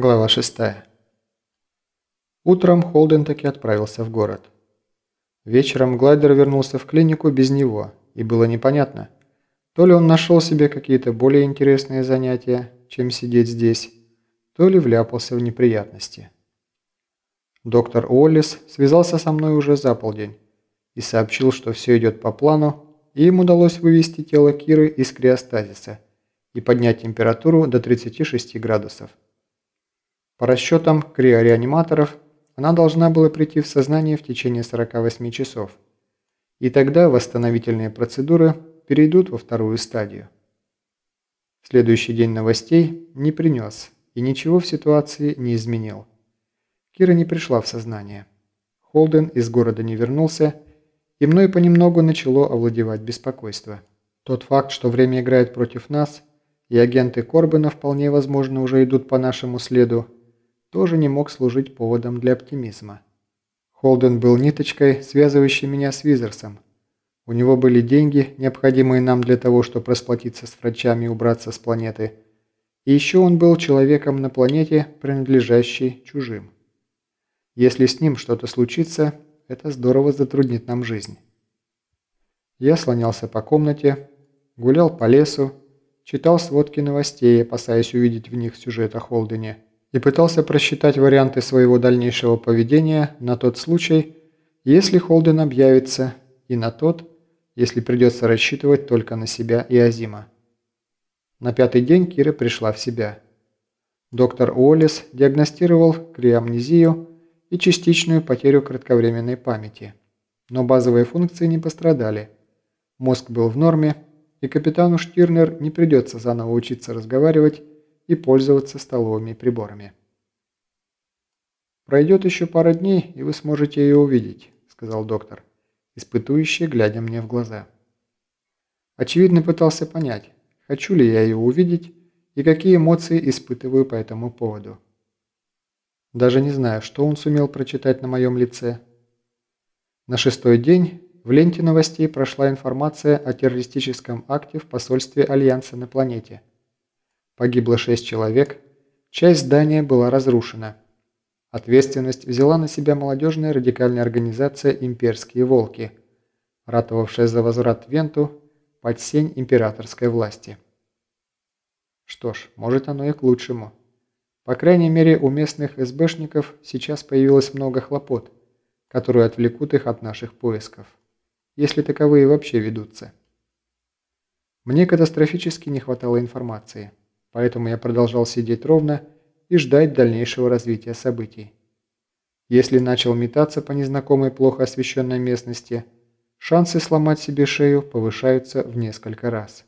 Глава 6. Утром Холден таки отправился в город. Вечером Глайдер вернулся в клинику без него, и было непонятно, то ли он нашел себе какие-то более интересные занятия, чем сидеть здесь, то ли вляпался в неприятности. Доктор Уоллес связался со мной уже за полдень и сообщил, что все идет по плану, и им удалось вывести тело Киры из криостазиса и поднять температуру до 36 градусов. По расчетам криореаниматоров, она должна была прийти в сознание в течение 48 часов. И тогда восстановительные процедуры перейдут во вторую стадию. Следующий день новостей не принес и ничего в ситуации не изменил. Кира не пришла в сознание. Холден из города не вернулся, и мной понемногу начало овладевать беспокойство. Тот факт, что время играет против нас, и агенты Корбена вполне возможно уже идут по нашему следу, тоже не мог служить поводом для оптимизма. Холден был ниточкой, связывающей меня с Визерсом. У него были деньги, необходимые нам для того, чтобы расплатиться с врачами и убраться с планеты. И еще он был человеком на планете, принадлежащей чужим. Если с ним что-то случится, это здорово затруднит нам жизнь. Я слонялся по комнате, гулял по лесу, читал сводки новостей, опасаясь увидеть в них сюжет о Холдене и пытался просчитать варианты своего дальнейшего поведения на тот случай, если Холден объявится, и на тот, если придется рассчитывать только на себя и Азима. На пятый день Кира пришла в себя. Доктор Уоллес диагностировал криамнезию и частичную потерю кратковременной памяти. Но базовые функции не пострадали. Мозг был в норме, и капитану Штирнер не придется заново учиться разговаривать и пользоваться столовыми приборами. «Пройдет еще пара дней, и вы сможете ее увидеть», – сказал доктор, испытующий, глядя мне в глаза. Очевидно, пытался понять, хочу ли я ее увидеть и какие эмоции испытываю по этому поводу. Даже не знаю, что он сумел прочитать на моем лице. На шестой день в ленте новостей прошла информация о террористическом акте в посольстве Альянса на планете – Погибло шесть человек, часть здания была разрушена. Ответственность взяла на себя молодежная радикальная организация «Имперские волки», ратовавшая за возврат Венту под сень императорской власти. Что ж, может оно и к лучшему. По крайней мере, у местных СБшников сейчас появилось много хлопот, которые отвлекут их от наших поисков, если таковые вообще ведутся. Мне катастрофически не хватало информации поэтому я продолжал сидеть ровно и ждать дальнейшего развития событий. Если начал метаться по незнакомой плохо освещенной местности, шансы сломать себе шею повышаются в несколько раз.